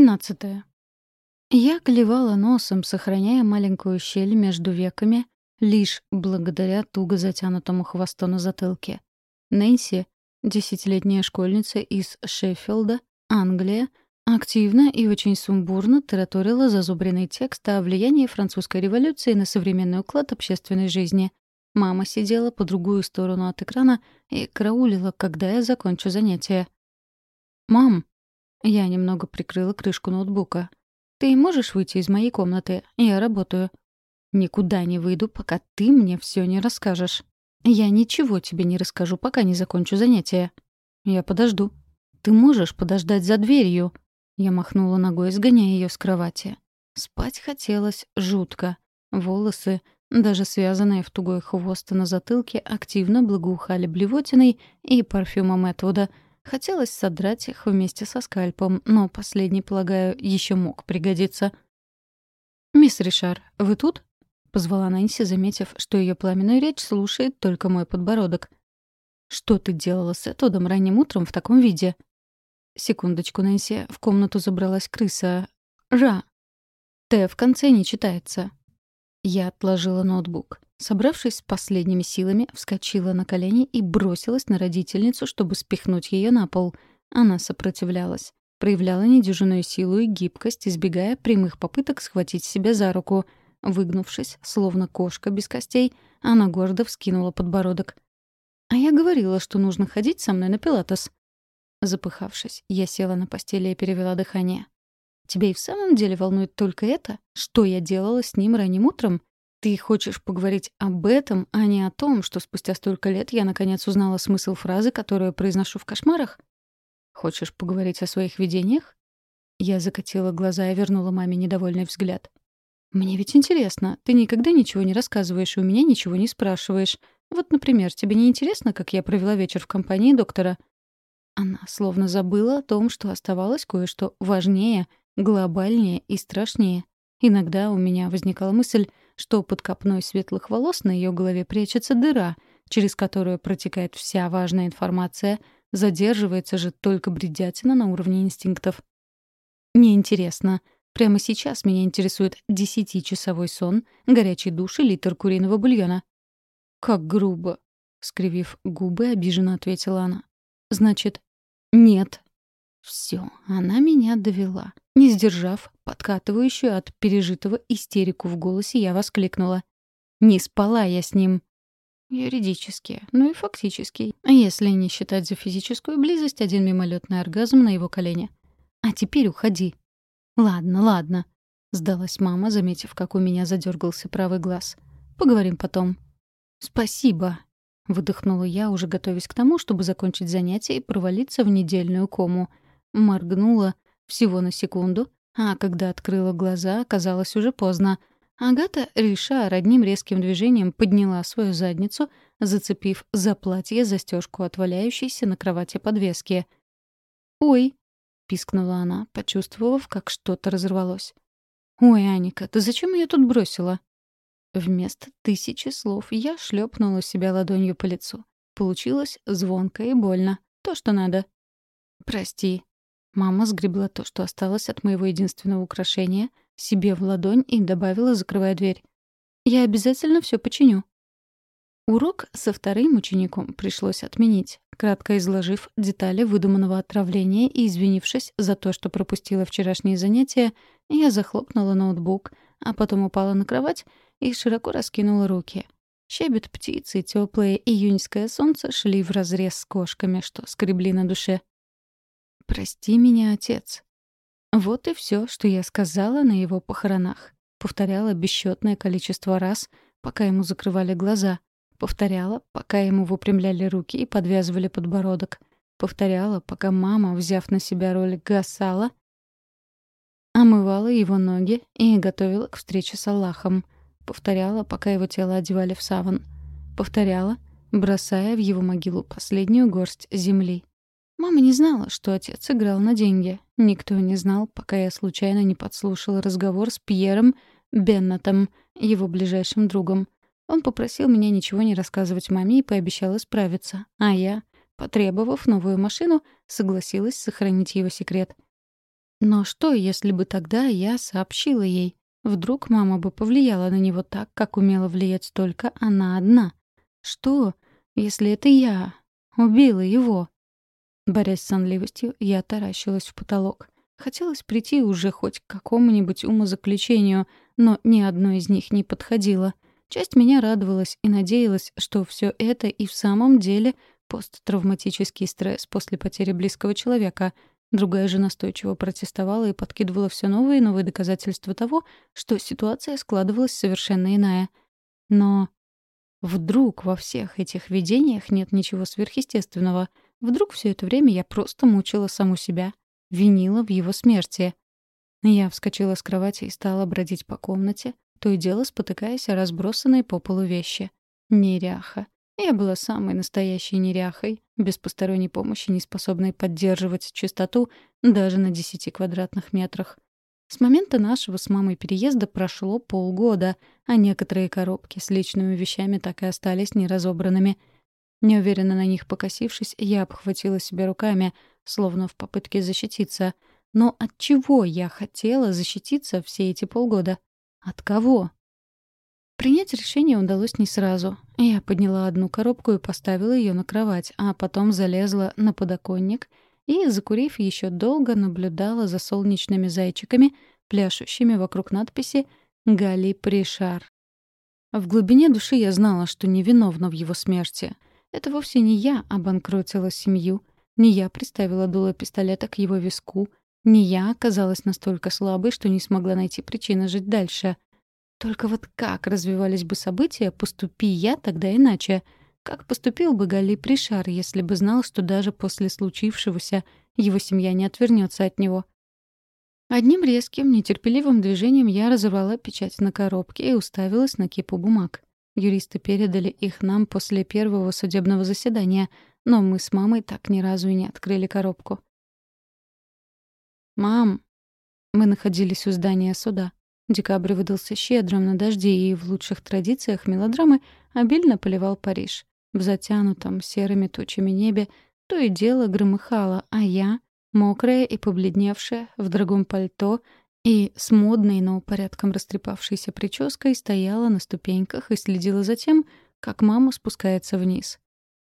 Тринадцатое. Я клевала носом, сохраняя маленькую щель между веками, лишь благодаря туго затянутому хвосту на затылке. Нэнси, десятилетняя школьница из Шеффилда, Англия, активно и очень сумбурно тараторила зазубренный текст о влиянии французской революции на современный уклад общественной жизни. Мама сидела по другую сторону от экрана и караулила, когда я закончу занятие. «Мам!» Я немного прикрыла крышку ноутбука. «Ты можешь выйти из моей комнаты? Я работаю». «Никуда не выйду, пока ты мне все не расскажешь. Я ничего тебе не расскажу, пока не закончу занятие. Я подожду. Ты можешь подождать за дверью?» Я махнула ногой, сгоняя ее с кровати. Спать хотелось жутко. Волосы, даже связанные в тугой хвост на затылке, активно благоухали блевотиной и парфюмом Этвуда — Хотелось содрать их вместе со скальпом, но последний, полагаю, еще мог пригодиться. «Мисс Ришар, вы тут?» — позвала Нэнси, заметив, что ее пламенную речь слушает только мой подбородок. «Что ты делала с Этодом ранним утром в таком виде?» Секундочку, Нэнси, в комнату забралась крыса. «Ра!» «Т в конце не читается». Я отложила ноутбук. Собравшись с последними силами, вскочила на колени и бросилась на родительницу, чтобы спихнуть ее на пол. Она сопротивлялась. Проявляла недюжинную силу и гибкость, избегая прямых попыток схватить себя за руку. Выгнувшись, словно кошка без костей, она гордо вскинула подбородок. «А я говорила, что нужно ходить со мной на пилатес». Запыхавшись, я села на постели и перевела дыхание. «Тебя и в самом деле волнует только это? Что я делала с ним ранним утром? Ты хочешь поговорить об этом, а не о том, что спустя столько лет я наконец узнала смысл фразы, которую произношу в кошмарах? Хочешь поговорить о своих видениях? Я закатила глаза и вернула маме недовольный взгляд. «Мне ведь интересно. Ты никогда ничего не рассказываешь и у меня ничего не спрашиваешь. Вот, например, тебе не интересно, как я провела вечер в компании доктора?» Она словно забыла о том, что оставалось кое-что важнее, глобальнее и страшнее. Иногда у меня возникала мысль, что под копной светлых волос на ее голове прячется дыра, через которую протекает вся важная информация, задерживается же только бредятина на уровне инстинктов. Неинтересно. Прямо сейчас меня интересует десятичасовой сон, горячий душ и литр куриного бульона. «Как грубо!» — скривив губы, обиженно ответила она. «Значит, нет». Все, она меня довела. Не сдержав подкатывающую от пережитого истерику в голосе, я воскликнула. «Не спала я с ним». Юридически, ну и фактически, если не считать за физическую близость один мимолетный оргазм на его колене. «А теперь уходи». «Ладно, ладно», — сдалась мама, заметив, как у меня задергался правый глаз. «Поговорим потом». «Спасибо», — выдохнула я, уже готовясь к тому, чтобы закончить занятие и провалиться в недельную кому. Моргнула, всего на секунду, а когда открыла глаза, оказалось уже поздно. Агата Риша одним резким движением подняла свою задницу, зацепив за платье застежку от на кровати подвески. «Ой!» — пискнула она, почувствовав, как что-то разорвалось. «Ой, Аника, ты зачем ее тут бросила?» Вместо тысячи слов я шлепнула себя ладонью по лицу. Получилось звонко и больно. То, что надо. «Прости», Мама сгребла то, что осталось от моего единственного украшения, себе в ладонь и добавила, закрывая дверь. «Я обязательно все починю». Урок со вторым учеником пришлось отменить, кратко изложив детали выдуманного отравления и извинившись за то, что пропустила вчерашние занятия, я захлопнула ноутбук, а потом упала на кровать и широко раскинула руки. Щебет птицы теплое июньское солнце шли вразрез с кошками, что скребли на душе. «Прости меня, отец». Вот и все, что я сказала на его похоронах. Повторяла бесчетное количество раз, пока ему закрывали глаза. Повторяла, пока ему выпрямляли руки и подвязывали подбородок. Повторяла, пока мама, взяв на себя роль Гасала, омывала его ноги и готовила к встрече с Аллахом. Повторяла, пока его тело одевали в саван. Повторяла, бросая в его могилу последнюю горсть земли. Мама не знала, что отец играл на деньги. Никто не знал, пока я случайно не подслушала разговор с Пьером Беннетом, его ближайшим другом. Он попросил меня ничего не рассказывать маме и пообещал исправиться. А я, потребовав новую машину, согласилась сохранить его секрет. Но что, если бы тогда я сообщила ей? Вдруг мама бы повлияла на него так, как умела влиять только она одна? Что, если это я убила его? Борясь с сонливостью, я таращилась в потолок. Хотелось прийти уже хоть к какому-нибудь умозаключению, но ни одно из них не подходило. Часть меня радовалась и надеялась, что все это и в самом деле посттравматический стресс после потери близкого человека. Другая же настойчиво протестовала и подкидывала все новые и новые доказательства того, что ситуация складывалась совершенно иная. Но вдруг во всех этих видениях нет ничего сверхъестественного. Вдруг все это время я просто мучила саму себя, винила в его смерти. Я вскочила с кровати и стала бродить по комнате, то и дело спотыкаясь о разбросанные по полу вещи. Неряха. Я была самой настоящей неряхой, без посторонней помощи, не способной поддерживать чистоту даже на 10 квадратных метрах. С момента нашего с мамой переезда прошло полгода, а некоторые коробки с личными вещами так и остались неразобранными. Неуверенно на них покосившись, я обхватила себя руками, словно в попытке защититься. Но от чего я хотела защититься все эти полгода? От кого? Принять решение удалось не сразу. Я подняла одну коробку и поставила ее на кровать, а потом залезла на подоконник и, закурив, еще долго наблюдала за солнечными зайчиками, пляшущими вокруг надписи «Гали Пришар». В глубине души я знала, что невиновна в его смерти. Это вовсе не я обанкротила семью, не я приставила дуло пистолета к его виску, не я оказалась настолько слабой, что не смогла найти причины жить дальше — только вот как развивались бы события, поступи я тогда иначе? Как поступил бы Гали Пришар, если бы знал, что даже после случившегося его семья не отвернется от него? Одним резким, нетерпеливым движением я разорвала печать на коробке и уставилась на кипу бумаг. Юристы передали их нам после первого судебного заседания, но мы с мамой так ни разу и не открыли коробку. «Мам!» Мы находились у здания суда. Декабрь выдался щедрым на дожди и в лучших традициях мелодрамы обильно поливал Париж. В затянутом серыми тучами небе то и дело громыхало, а я, мокрая и побледневшая, в дорогом пальто и с модной, но порядком растрепавшейся прической стояла на ступеньках и следила за тем, как мама спускается вниз.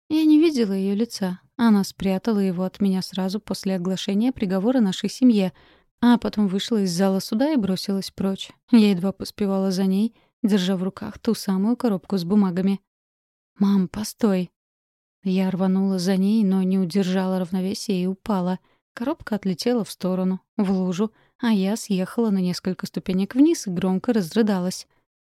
Я не видела ее лица. Она спрятала его от меня сразу после оглашения приговора нашей семье — а потом вышла из зала суда и бросилась прочь. Я едва поспевала за ней, держа в руках ту самую коробку с бумагами. «Мам, постой!» Я рванула за ней, но не удержала равновесия и упала. Коробка отлетела в сторону, в лужу, а я съехала на несколько ступенек вниз и громко разрыдалась.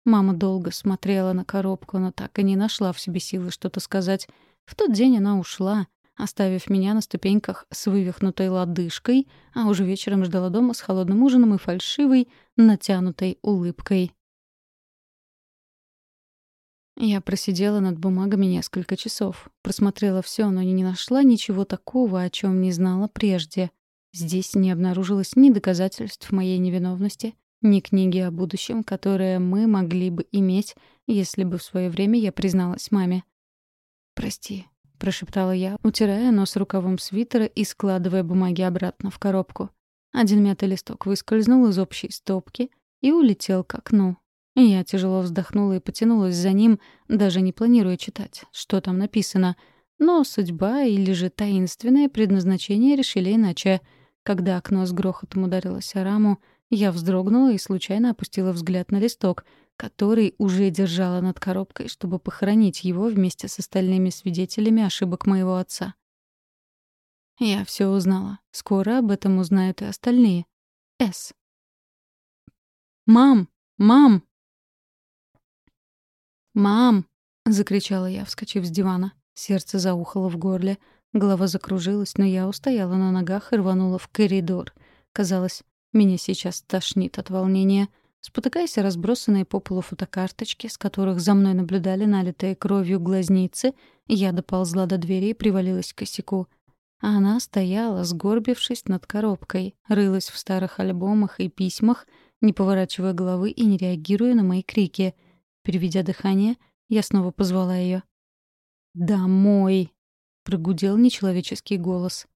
Мама долго смотрела на коробку, но так и не нашла в себе силы что-то сказать. В тот день она ушла, оставив меня на ступеньках с вывихнутой лодыжкой, а уже вечером ждала дома с холодным ужином и фальшивой, натянутой улыбкой. Я просидела над бумагами несколько часов. Просмотрела все, но не нашла ничего такого, о чем не знала прежде. Здесь не обнаружилось ни доказательств моей невиновности, ни книги о будущем, которые мы могли бы иметь, если бы в свое время я призналась маме. «Прости, — прошептала я, утирая нос рукавом свитера и складывая бумаги обратно в коробку. Один мятый листок выскользнул из общей стопки и улетел к окну. Я тяжело вздохнула и потянулась за ним, даже не планируя читать, что там написано. Но судьба или же таинственное предназначение решили иначе. Когда окно с грохотом ударилось о раму, я вздрогнула и случайно опустила взгляд на листок — который уже держала над коробкой, чтобы похоронить его вместе с остальными свидетелями ошибок моего отца. Я все узнала. Скоро об этом узнают и остальные. С. «Мам! Мам!» «Мам!» — закричала я, вскочив с дивана. Сердце заухало в горле, голова закружилась, но я устояла на ногах и рванула в коридор. Казалось, меня сейчас тошнит от волнения — Спотыкаясь разбросанные по полу фотокарточки, с которых за мной наблюдали налитые кровью глазницы, я доползла до двери и привалилась к косяку. А она стояла, сгорбившись над коробкой, рылась в старых альбомах и письмах, не поворачивая головы и не реагируя на мои крики. Переведя дыхание, я снова позвала ее. «Домой!» — прогудел нечеловеческий голос.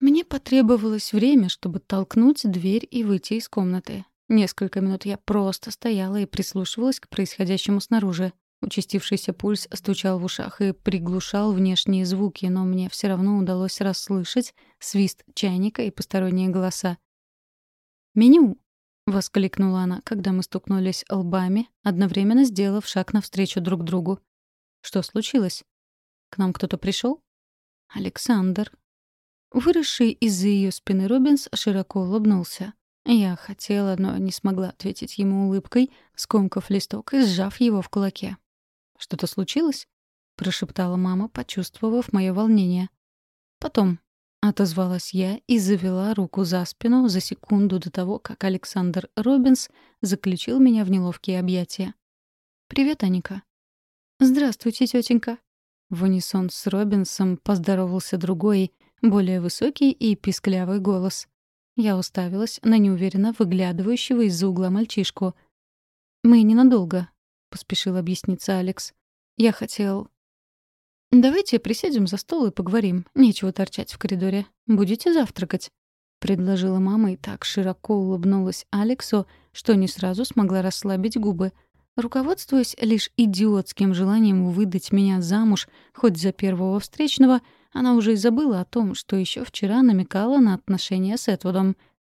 Мне потребовалось время, чтобы толкнуть дверь и выйти из комнаты. Несколько минут я просто стояла и прислушивалась к происходящему снаружи. Участившийся пульс стучал в ушах и приглушал внешние звуки, но мне все равно удалось расслышать свист чайника и посторонние голоса. «Меню!» — воскликнула она, когда мы стукнулись лбами, одновременно сделав шаг навстречу друг другу. «Что случилось? К нам кто-то пришел? «Александр». Выросший из-за ее спины Робинс широко улыбнулся. Я хотела, но не смогла ответить ему улыбкой, скомкав листок и сжав его в кулаке. «Что-то случилось?» — прошептала мама, почувствовав мое волнение. «Потом», — отозвалась я и завела руку за спину за секунду до того, как Александр Робинс заключил меня в неловкие объятия. «Привет, Аника». «Здравствуйте, тетенька», в унисон с Робинсом поздоровался другой, более высокий и писклявый голос. Я уставилась на неуверенно выглядывающего из-за угла мальчишку. «Мы ненадолго», — поспешил объясниться Алекс. «Я хотел...» «Давайте присядем за стол и поговорим. Нечего торчать в коридоре. Будете завтракать?» — предложила мама и так широко улыбнулась Алексу, что не сразу смогла расслабить губы — Руководствуясь лишь идиотским желанием выдать меня замуж хоть за первого встречного, она уже и забыла о том, что еще вчера намекала на отношения с Этвудом.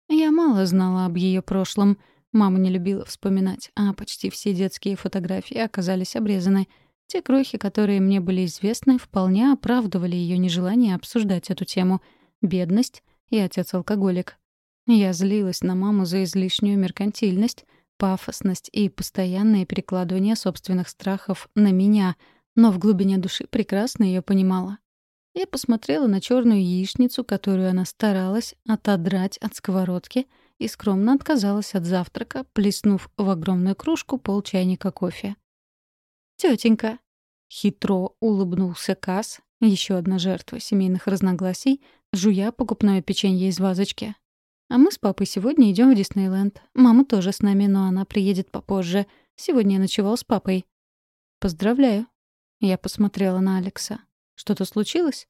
Я мало знала об ее прошлом. Мама не любила вспоминать, а почти все детские фотографии оказались обрезаны. Те крохи, которые мне были известны, вполне оправдывали ее нежелание обсуждать эту тему. Бедность и отец-алкоголик. Я злилась на маму за излишнюю меркантильность — пафосность и постоянное перекладывание собственных страхов на меня, но в глубине души прекрасно ее понимала. Я посмотрела на черную яичницу, которую она старалась отодрать от сковородки, и скромно отказалась от завтрака, плеснув в огромную кружку полчайника кофе. «Тетенька!» — хитро улыбнулся Касс, еще одна жертва семейных разногласий, жуя покупное печенье из вазочки. А мы с папой сегодня идем в Диснейленд. Мама тоже с нами, но она приедет попозже. Сегодня я ночевал с папой. Поздравляю. Я посмотрела на Алекса. Что-то случилось?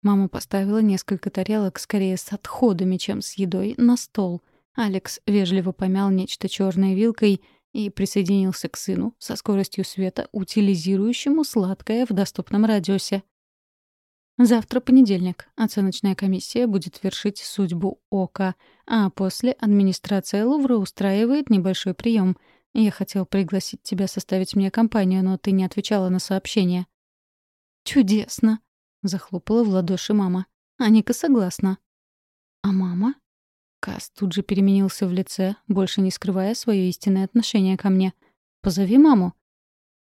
Мама поставила несколько тарелок скорее с отходами, чем с едой, на стол. Алекс вежливо помял нечто черной вилкой и присоединился к сыну со скоростью света, утилизирующему сладкое в доступном радиусе. Завтра понедельник. Оценочная комиссия будет вершить судьбу Ока, а после администрация Лувра устраивает небольшой прием. Я хотел пригласить тебя составить мне компанию, но ты не отвечала на сообщение. «Чудесно!» — захлопала в ладоши мама. «Аника согласна». «А мама?» Кас тут же переменился в лице, больше не скрывая свое истинное отношение ко мне. «Позови маму».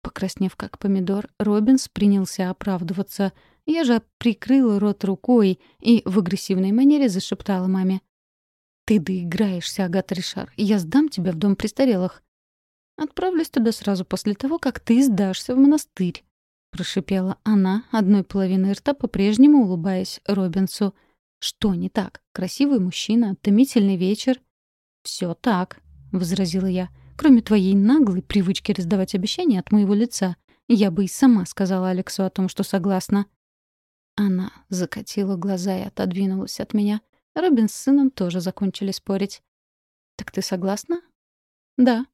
Покраснев как помидор, Робинс принялся оправдываться — я же прикрыла рот рукой и в агрессивной манере зашептала маме. «Ты доиграешься, Агата Ришар. Я сдам тебя в дом престарелых». «Отправлюсь туда сразу после того, как ты сдашься в монастырь», — прошипела она, одной половиной рта по-прежнему улыбаясь Робинсу. «Что не так? Красивый мужчина, томительный вечер». «Все так», — возразила я. «Кроме твоей наглой привычки раздавать обещания от моего лица, я бы и сама сказала Алексу о том, что согласна». Она закатила глаза и отодвинулась от меня. Робин с сыном тоже закончили спорить. «Так ты согласна?» «Да».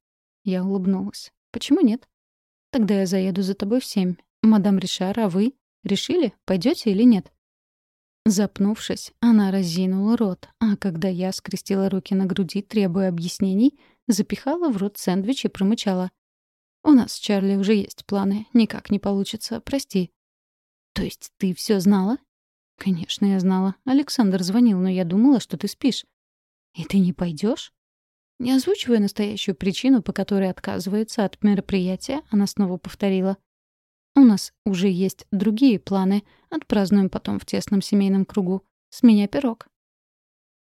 Я улыбнулась. «Почему нет?» «Тогда я заеду за тобой в семь. Мадам Ришар, а вы? Решили, пойдете или нет?» Запнувшись, она разинула рот, а когда я скрестила руки на груди, требуя объяснений, запихала в рот сэндвич и промычала. «У нас с Чарли уже есть планы. Никак не получится. Прости». «То есть ты все знала?» «Конечно, я знала. Александр звонил, но я думала, что ты спишь». «И ты не пойдешь? Не озвучивая настоящую причину, по которой отказывается от мероприятия, она снова повторила. «У нас уже есть другие планы. Отпразднуем потом в тесном семейном кругу. С меня пирог».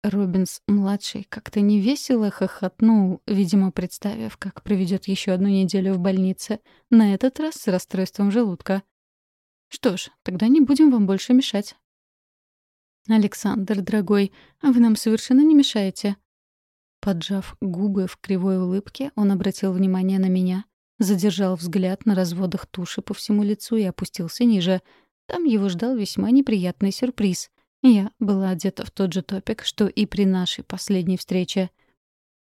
Робинс-младший как-то невесело хохотнул, видимо, представив, как проведет еще одну неделю в больнице, на этот раз с расстройством желудка. Что ж, тогда не будем вам больше мешать. Александр, дорогой, а вы нам совершенно не мешаете. Поджав губы в кривой улыбке, он обратил внимание на меня, задержал взгляд на разводах туши по всему лицу и опустился ниже. Там его ждал весьма неприятный сюрприз. Я была одета в тот же топик, что и при нашей последней встрече.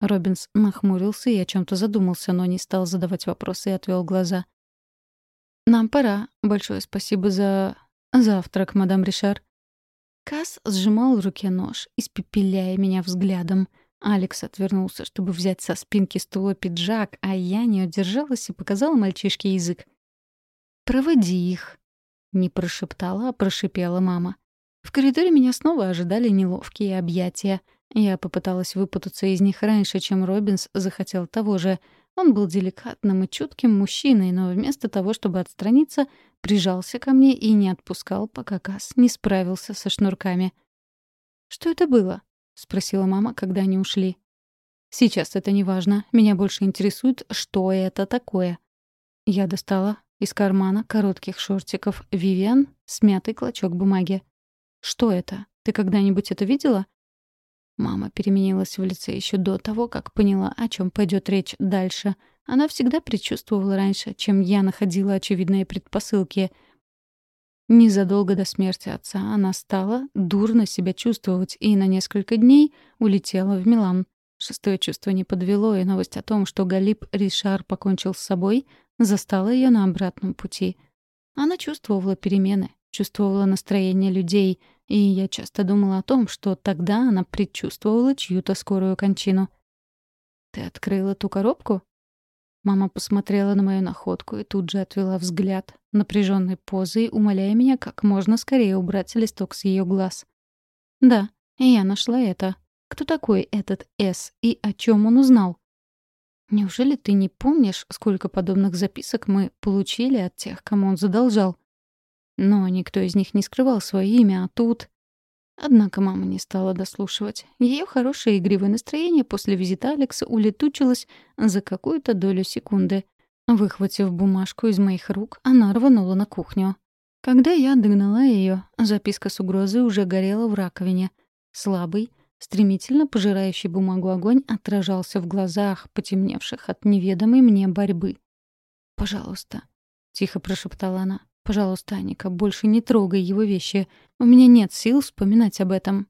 Робинс нахмурился и о чем то задумался, но не стал задавать вопросы и отвел глаза. «Нам пора. Большое спасибо за... завтрак, мадам Ришар». Касс сжимал в руке нож, испепеляя меня взглядом. Алекс отвернулся, чтобы взять со спинки стула пиджак, а я не удержалась и показала мальчишке язык. «Проводи их», — не прошептала, а прошипела мама. В коридоре меня снова ожидали неловкие объятия. Я попыталась выпутаться из них раньше, чем Робинс захотел того же. Он был деликатным и чутким мужчиной, но вместо того, чтобы отстраниться, прижался ко мне и не отпускал, пока Касс не справился со шнурками. «Что это было?» — спросила мама, когда они ушли. «Сейчас это не важно. Меня больше интересует, что это такое». Я достала из кармана коротких шортиков Вивиан смятый клочок бумаги. «Что это? Ты когда-нибудь это видела?» Мама переменилась в лице еще до того, как поняла, о чем пойдет речь дальше. Она всегда предчувствовала раньше, чем я находила очевидные предпосылки. Незадолго до смерти отца она стала дурно себя чувствовать и на несколько дней улетела в Милан. Шестое чувство не подвело, и новость о том, что Галип Ришар покончил с собой, застала ее на обратном пути. Она чувствовала перемены, чувствовала настроение людей, и я часто думала о том, что тогда она предчувствовала чью-то скорую кончину. «Ты открыла ту коробку?» Мама посмотрела на мою находку и тут же отвела взгляд, напряженной позой, умоляя меня как можно скорее убрать листок с ее глаз. «Да, я нашла это. Кто такой этот С и о чем он узнал?» «Неужели ты не помнишь, сколько подобных записок мы получили от тех, кому он задолжал?» Но никто из них не скрывал свое имя, а тут... Однако мама не стала дослушивать. Ее хорошее игривое настроение после визита Алекса улетучилось за какую-то долю секунды. Выхватив бумажку из моих рук, она рванула на кухню. Когда я догнала ее, записка с угрозой уже горела в раковине. Слабый, стремительно пожирающий бумагу огонь отражался в глазах, потемневших от неведомой мне борьбы. «Пожалуйста», — тихо прошептала она, Пожалуйста, Аника, больше не трогай его вещи. У меня нет сил вспоминать об этом.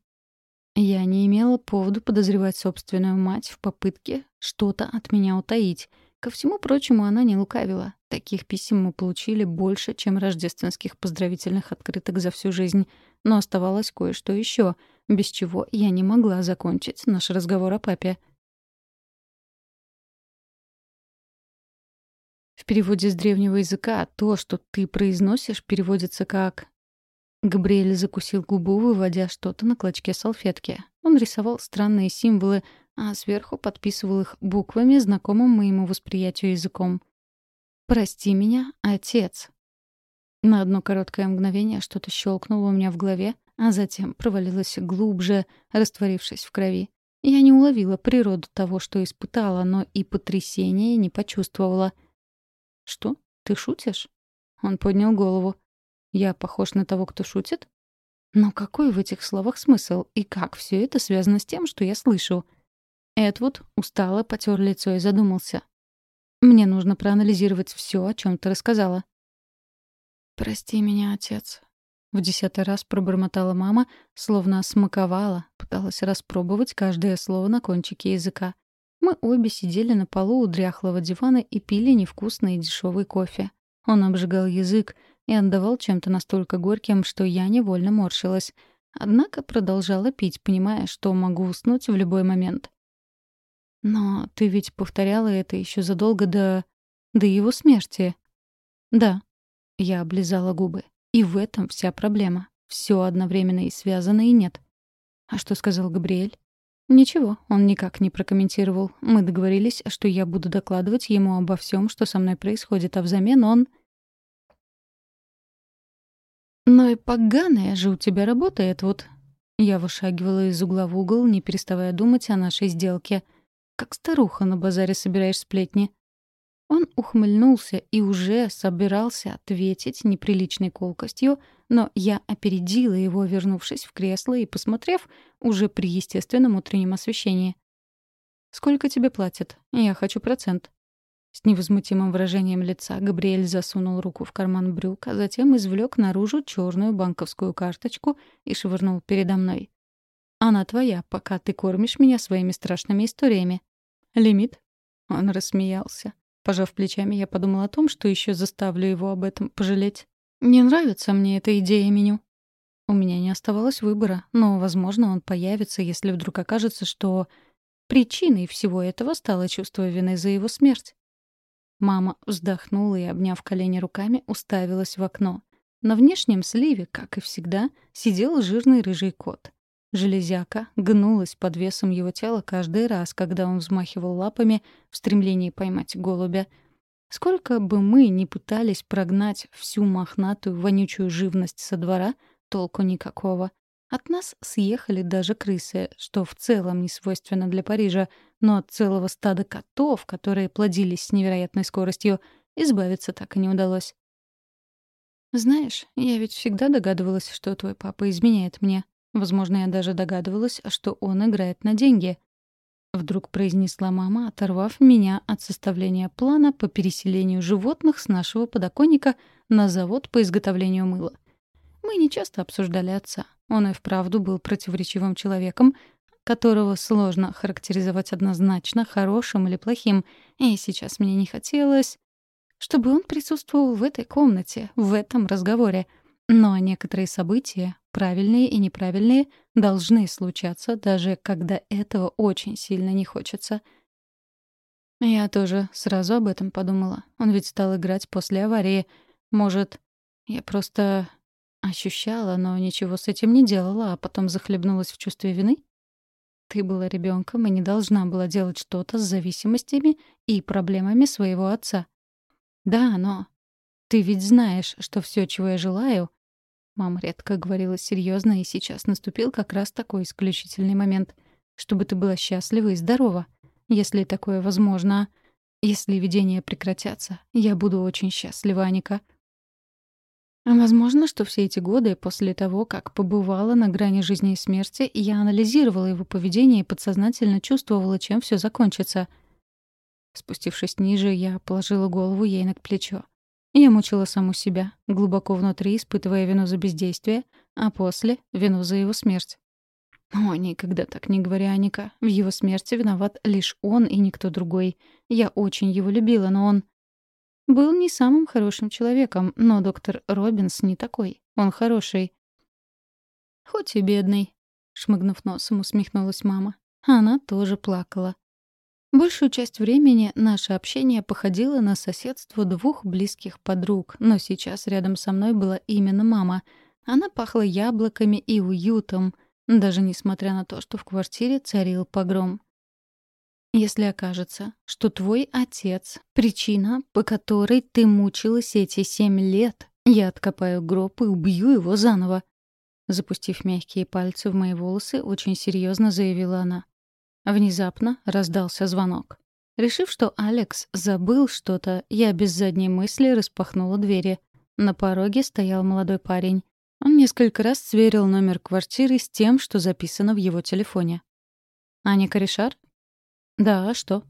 Я не имела повода подозревать собственную мать в попытке что-то от меня утаить. Ко всему прочему, она не лукавила. Таких писем мы получили больше, чем рождественских поздравительных открыток за всю жизнь. Но оставалось кое-что еще, без чего я не могла закончить наш разговор о папе. Переводе с древнего языка то, что ты произносишь, переводится как... Габриэль закусил губу, выводя что-то на клочке салфетки. Он рисовал странные символы, а сверху подписывал их буквами, знакомым моему восприятию языком. «Прости меня, отец». На одно короткое мгновение что-то щелкнуло у меня в голове, а затем провалилось глубже, растворившись в крови. Я не уловила природу того, что испытала, но и потрясения не почувствовала — «Что? Ты шутишь?» Он поднял голову. «Я похож на того, кто шутит?» Но какой в этих словах смысл? И как все это связано с тем, что я слышу? Эдвуд устало потер лицо и задумался. «Мне нужно проанализировать все, о чем ты рассказала». «Прости меня, отец», — в десятый раз пробормотала мама, словно смаковала, пыталась распробовать каждое слово на кончике языка. Мы обе сидели на полу у дряхлого дивана и пили невкусный и дешевый кофе. Он обжигал язык и отдавал чем-то настолько горьким, что я невольно морщилась. Однако продолжала пить, понимая, что могу уснуть в любой момент. «Но ты ведь повторяла это еще задолго до... до его смерти». «Да». Я облизала губы. И в этом вся проблема. Все одновременно и связано, и нет. «А что сказал Габриэль?» Ничего, он никак не прокомментировал. Мы договорились, что я буду докладывать ему обо всем, что со мной происходит, а взамен он... «Ну и поганая же у тебя работает, вот...» Я вышагивала из угла в угол, не переставая думать о нашей сделке. «Как старуха на базаре собираешь сплетни?» Он ухмыльнулся и уже собирался ответить неприличной колкостью, но я опередила его, вернувшись в кресло и посмотрев уже при естественном утреннем освещении. «Сколько тебе платят? Я хочу процент». С невозмутимым выражением лица Габриэль засунул руку в карман брюк, а затем извлек наружу черную банковскую карточку и швырнул передо мной. «Она твоя, пока ты кормишь меня своими страшными историями». «Лимит?» Он рассмеялся. Пожав плечами, я подумала о том, что еще заставлю его об этом пожалеть. «Не нравится мне эта идея меню». У меня не оставалось выбора, но, возможно, он появится, если вдруг окажется, что причиной всего этого стало чувство вины за его смерть. Мама вздохнула и, обняв колени руками, уставилась в окно. На внешнем сливе, как и всегда, сидел жирный рыжий кот. Железяка гнулась под весом его тела каждый раз, когда он взмахивал лапами в стремлении поймать голубя. Сколько бы мы ни пытались прогнать всю мохнатую вонючую живность со двора, толку никакого. От нас съехали даже крысы, что в целом не свойственно для Парижа, но от целого стада котов, которые плодились с невероятной скоростью, избавиться так и не удалось. «Знаешь, я ведь всегда догадывалась, что твой папа изменяет мне. Возможно, я даже догадывалась, что он играет на деньги». Вдруг произнесла мама, оторвав меня от составления плана по переселению животных с нашего подоконника на завод по изготовлению мыла. Мы не часто обсуждали отца. Он и вправду был противоречивым человеком, которого сложно характеризовать однозначно хорошим или плохим, и сейчас мне не хотелось, чтобы он присутствовал в этой комнате, в этом разговоре. Но некоторые события, правильные и неправильные, должны случаться, даже когда этого очень сильно не хочется. Я тоже сразу об этом подумала. Он ведь стал играть после аварии. Может, я просто Ощущала, но ничего с этим не делала, а потом захлебнулась в чувстве вины? Ты была ребенком и не должна была делать что-то с зависимостями и проблемами своего отца. Да, но ты ведь знаешь, что все, чего я желаю... Мама редко говорила серьезно, и сейчас наступил как раз такой исключительный момент. Чтобы ты была счастлива и здорова. Если такое возможно. Если видения прекратятся, я буду очень счастлива, Аника. А возможно, что все эти годы после того, как побывала на грани жизни и смерти, я анализировала его поведение и подсознательно чувствовала, чем все закончится. Спустившись ниже, я положила голову ей на плечо. Я мучила саму себя, глубоко внутри испытывая вину за бездействие, а после — вину за его смерть. О, никогда так не говори, Аника. В его смерти виноват лишь он и никто другой. Я очень его любила, но он был не самым хорошим человеком, но доктор Робинс не такой. Он хороший. «Хоть и бедный», — шмыгнув носом, усмехнулась мама. Она тоже плакала. Большую часть времени наше общение походило на соседство двух близких подруг, но сейчас рядом со мной была именно мама. Она пахла яблоками и уютом, даже несмотря на то, что в квартире царил погром. Если окажется, что твой отец — причина, по которой ты мучилась эти семь лет, я откопаю гроб и убью его заново. Запустив мягкие пальцы в мои волосы, очень серьезно заявила она. Внезапно раздался звонок. Решив, что Алекс забыл что-то, я без задней мысли распахнула двери. На пороге стоял молодой парень. Он несколько раз сверил номер квартиры с тем, что записано в его телефоне. «Аня Коришар?» «Да, а что?»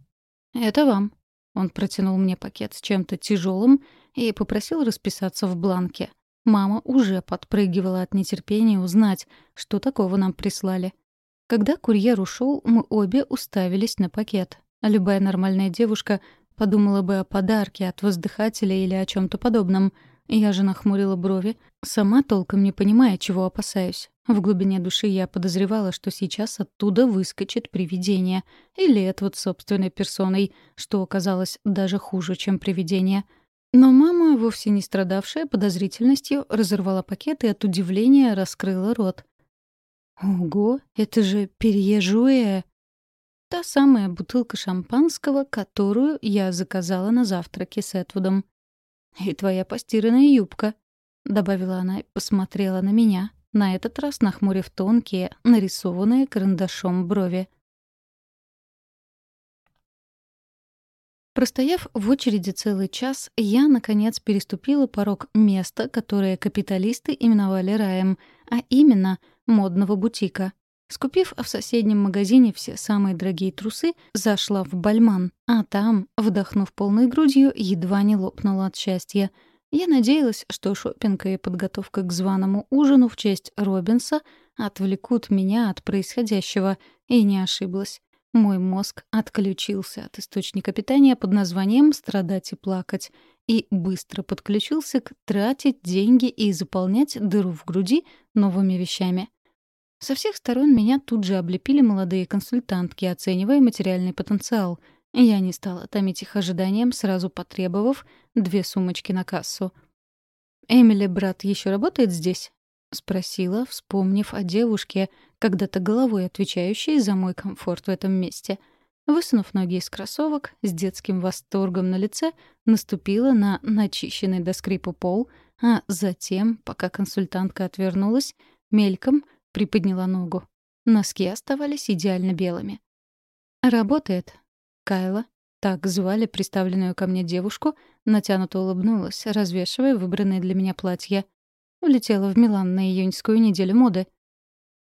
«Это вам». Он протянул мне пакет с чем-то тяжелым и попросил расписаться в бланке. Мама уже подпрыгивала от нетерпения узнать, что такого нам прислали. Когда курьер ушел, мы обе уставились на пакет. Любая нормальная девушка подумала бы о подарке от воздыхателя или о чем то подобном — я же нахмурила брови, сама толком не понимая, чего опасаюсь. В глубине души я подозревала, что сейчас оттуда выскочит привидение. Или это вот собственной персоной, что оказалось даже хуже, чем привидение. Но мама, вовсе не страдавшая подозрительностью, разорвала пакет и от удивления раскрыла рот. «Ого, это же перье Та самая бутылка шампанского, которую я заказала на завтраке с Этвудом. «И твоя постиранная юбка», — добавила она и посмотрела на меня, на этот раз нахмурив тонкие, нарисованные карандашом брови. Простояв в очереди целый час, я, наконец, переступила порог места, которое капиталисты именовали раем, а именно модного бутика. Скупив в соседнем магазине все самые дорогие трусы, зашла в Бальман, а там, вдохнув полной грудью, едва не лопнула от счастья. Я надеялась, что шопинг и подготовка к званому ужину в честь Робинса отвлекут меня от происходящего, и не ошиблась. Мой мозг отключился от источника питания под названием «страдать и плакать» и быстро подключился к тратить деньги и заполнять дыру в груди новыми вещами. Со всех сторон меня тут же облепили молодые консультантки, оценивая материальный потенциал. Я не стала томить их ожиданием, сразу потребовав две сумочки на кассу. «Эмили, брат, еще работает здесь?» — спросила, вспомнив о девушке, когда-то головой отвечающей за мой комфорт в этом месте. Высунув ноги из кроссовок, с детским восторгом на лице наступила на начищенный до скрипа пол, а затем, пока консультантка отвернулась, мельком — приподняла ногу. Носки оставались идеально белыми. «Работает». Кайла, так звали представленную ко мне девушку, натянуто улыбнулась, развешивая выбранное для меня платье. Улетела в Милан на июньскую неделю моды.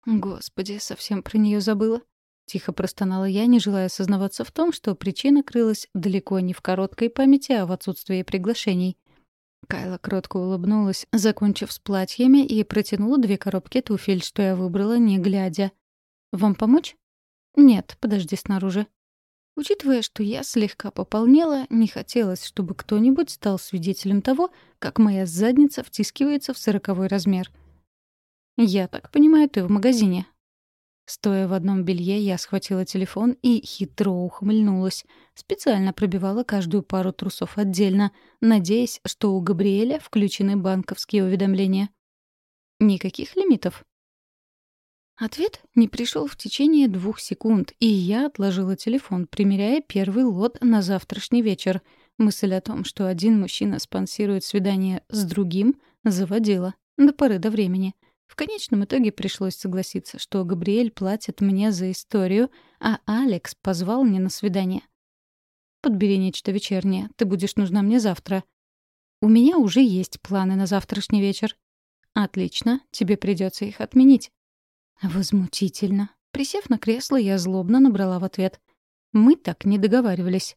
Господи, совсем про нее забыла. Тихо простонала я, не желая осознаваться в том, что причина крылась далеко не в короткой памяти, а в отсутствии приглашений — Кайла кротко улыбнулась, закончив с платьями, и протянула две коробки туфель, что я выбрала, не глядя. «Вам помочь?» «Нет, подожди снаружи». Учитывая, что я слегка пополнела, не хотелось, чтобы кто-нибудь стал свидетелем того, как моя задница втискивается в сороковой размер. «Я так понимаю, ты в магазине?» Стоя в одном белье, я схватила телефон и хитро ухмыльнулась. Специально пробивала каждую пару трусов отдельно, надеясь, что у Габриэля включены банковские уведомления. Никаких лимитов. Ответ не пришел в течение двух секунд, и я отложила телефон, примеряя первый лот на завтрашний вечер. Мысль о том, что один мужчина спонсирует свидание с другим, заводила до поры до времени — в конечном итоге пришлось согласиться, что Габриэль платит мне за историю, а Алекс позвал меня на свидание. «Подбери нечто вечернее. Ты будешь нужна мне завтра». «У меня уже есть планы на завтрашний вечер». «Отлично. Тебе придется их отменить». «Возмутительно». Присев на кресло, я злобно набрала в ответ. «Мы так не договаривались».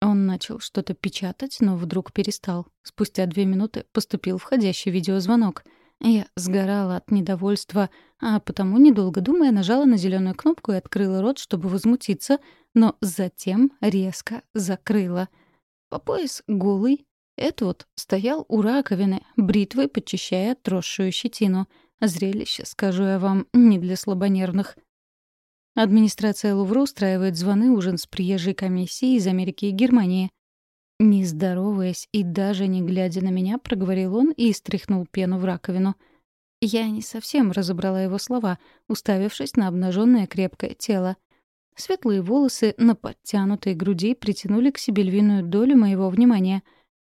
Он начал что-то печатать, но вдруг перестал. Спустя две минуты поступил входящий видеозвонок — я сгорала от недовольства, а потому, недолго думая, нажала на зеленую кнопку и открыла рот, чтобы возмутиться, но затем резко закрыла. По пояс голый, Эдвуд стоял у раковины, бритвой подчищая отросшую щетину. Зрелище, скажу я вам, не для слабонервных. Администрация Лувра устраивает званый ужин с приезжей комиссией из Америки и Германии. Не здороваясь и даже не глядя на меня, проговорил он и стряхнул пену в раковину. Я не совсем разобрала его слова, уставившись на обнаженное крепкое тело. Светлые волосы на подтянутой груди притянули к себе львиную долю моего внимания.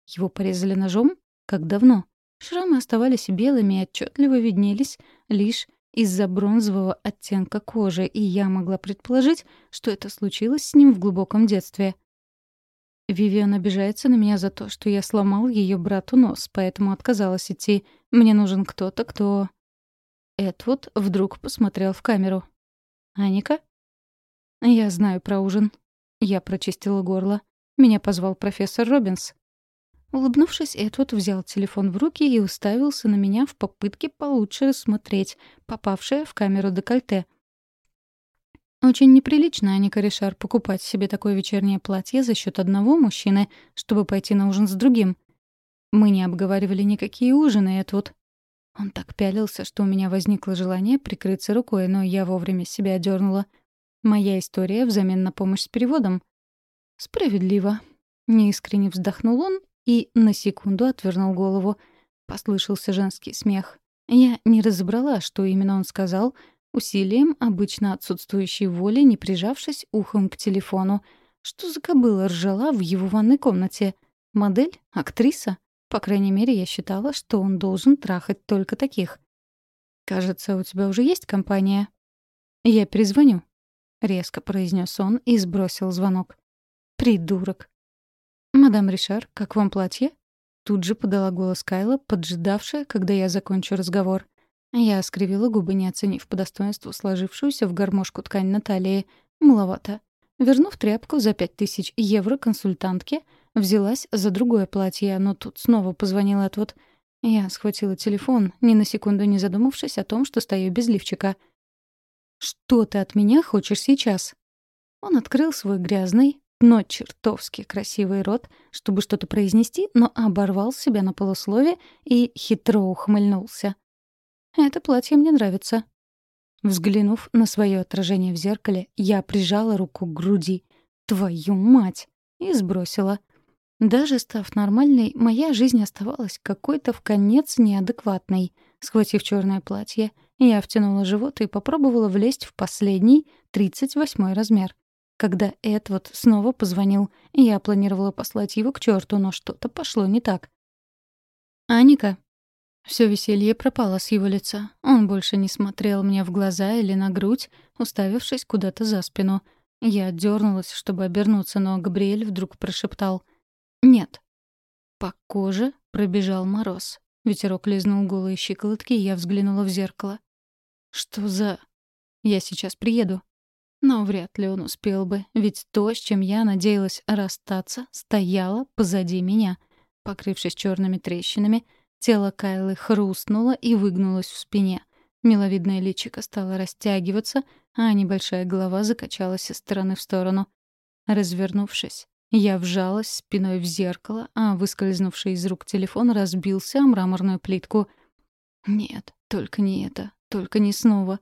Его порезали ножом? Как давно? Шрамы оставались белыми и отчетливо виднелись лишь из-за бронзового оттенка кожи, и я могла предположить, что это случилось с ним в глубоком детстве — Вивиан обижается на меня за то, что я сломал ее брату нос, поэтому отказалась идти. Мне нужен кто-то, кто... Эдвуд вдруг посмотрел в камеру. «Аника?» «Я знаю про ужин». Я прочистила горло. Меня позвал профессор Робинс. Улыбнувшись, Эдвуд взял телефон в руки и уставился на меня в попытке получше рассмотреть попавшее в камеру декольте. Очень неприлично, Аника Ришар, покупать себе такое вечернее платье за счет одного мужчины, чтобы пойти на ужин с другим. Мы не обговаривали никакие ужины, это вот... Он так пялился, что у меня возникло желание прикрыться рукой, но я вовремя себя одернула. Моя история взамен на помощь с переводом. Справедливо. Неискренне вздохнул он и на секунду отвернул голову. Послышался женский смех. Я не разобрала, что именно он сказал — усилием обычно отсутствующей воли, не прижавшись ухом к телефону. Что за кобыла ржала в его ванной комнате? Модель? Актриса? По крайней мере, я считала, что он должен трахать только таких. «Кажется, у тебя уже есть компания?» «Я перезвоню», — резко произнес он и сбросил звонок. «Придурок». «Мадам Ришар, как вам платье?» Тут же подала голос Кайла, поджидавшая, когда я закончу разговор. Я скривила губы, не оценив по достоинству сложившуюся в гармошку ткань Натальи. Маловато. Вернув тряпку за пять тысяч евро консультантке, взялась за другое платье, но тут снова позвонил отвод. Я схватила телефон, ни на секунду не задумавшись о том, что стою без лифчика. «Что ты от меня хочешь сейчас?» Он открыл свой грязный, но чертовски красивый рот, чтобы что-то произнести, но оборвал себя на полуслове и хитро ухмыльнулся. «Это платье мне нравится». Взглянув на свое отражение в зеркале, я прижала руку к груди. «Твою мать!» и сбросила. Даже став нормальной, моя жизнь оставалась какой-то в конец неадекватной. Схватив черное платье, я втянула живот и попробовала влезть в последний, тридцать восьмой размер. Когда Эдвард снова позвонил, я планировала послать его к черту, но что-то пошло не так. «Аника». Все веселье пропало с его лица. Он больше не смотрел мне в глаза или на грудь, уставившись куда-то за спину. Я дернулась, чтобы обернуться, но Габриэль вдруг прошептал «Нет». По коже пробежал мороз. Ветерок лизнул голые щиколотки, и я взглянула в зеркало. «Что за...» «Я сейчас приеду», но вряд ли он успел бы, ведь то, с чем я надеялась расстаться, стояло позади меня. Покрывшись черными трещинами, тело Кайлы хрустнуло и выгнулось в спине. Миловидное личико стало растягиваться, а небольшая голова закачалась из стороны в сторону. Развернувшись, я вжалась спиной в зеркало, а выскользнувший из рук телефон разбился о мраморную плитку. Нет, только не это, только не снова.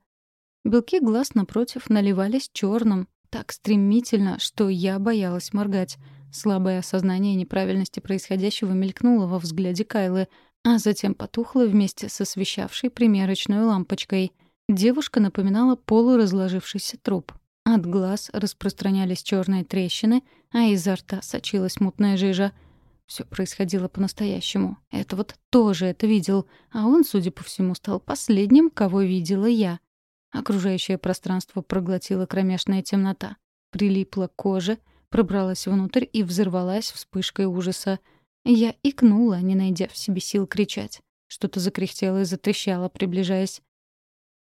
Белки глаз напротив наливались черным, так стремительно, что я боялась моргать. Слабое осознание неправильности происходящего мелькнуло во взгляде Кайлы, а затем потухло вместе с освещавшей примерочную лампочкой. Девушка напоминала полуразложившийся труп. От глаз распространялись черные трещины, а изо рта сочилась мутная жижа. Все происходило по-настоящему. Это вот тоже это видел, а он, судя по всему, стал последним, кого видела я. Окружающее пространство проглотила кромешная темнота. Прилипла к коже, пробралась внутрь и взорвалась вспышкой ужаса. Я икнула, не найдя в себе сил кричать. Что-то закряхтело и затрещало, приближаясь.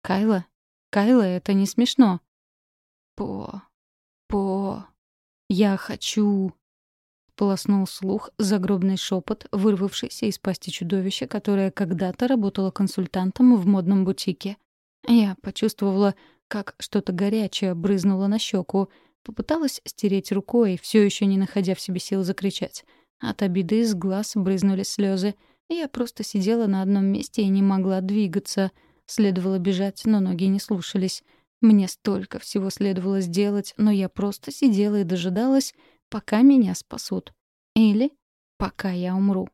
«Кайла? Кайла, это не смешно!» «По... по... я хочу...» Полоснул слух загробный шепот, вырвавшийся из пасти чудовища, которое когда-то работало консультантом в модном бутике. Я почувствовала, как что-то горячее брызнуло на щеку. Попыталась стереть рукой, все еще не находя в себе сил закричать. От обиды из глаз брызнули слезы. Я просто сидела на одном месте и не могла двигаться. Следовало бежать, но ноги не слушались. Мне столько всего следовало сделать, но я просто сидела и дожидалась, пока меня спасут. Или пока я умру.